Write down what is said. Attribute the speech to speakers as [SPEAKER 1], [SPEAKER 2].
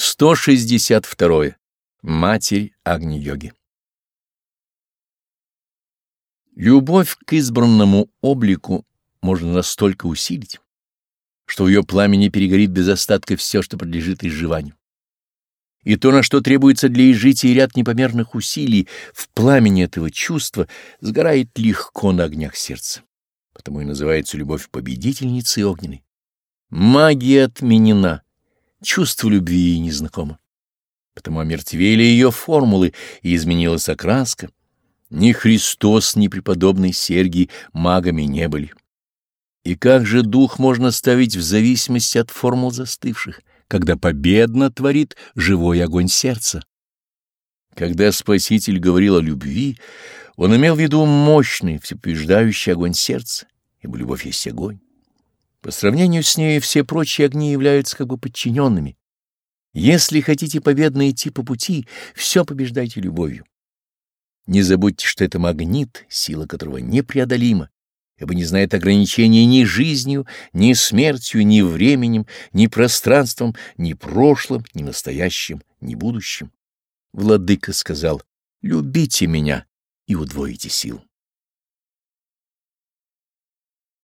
[SPEAKER 1] 162. Матерь Агни-йоги Любовь к избранному облику можно настолько усилить, что в ее пламени перегорит без остатка все, что подлежит изживанию. И то, на что требуется для изжития ряд непомерных усилий, в пламени этого чувства сгорает легко на огнях сердца. Потому и называется любовь победительницей огненной. Магия отменена, чувство любви ей незнакомо. Потому омертвели ее формулы, и изменилась окраска. Ни Христос, ни преподобный Сергий магами не были. И как же дух можно ставить в зависимости от формул застывших, когда победно творит живой огонь сердца? Когда Спаситель говорил о любви, он имел в виду мощный, всепобеждающий огонь сердца, ибо любовь есть огонь. По сравнению с ней все прочие огни являются как бы подчиненными. Если хотите победно идти по пути, все побеждайте любовью. Не забудьте, что это магнит, сила которого непреодолима, ибо не знает ограничения ни жизнью, ни смертью, ни временем, ни пространством, ни прошлым, ни настоящим, ни будущим. Владыка сказал, «Любите меня и удвоите сил».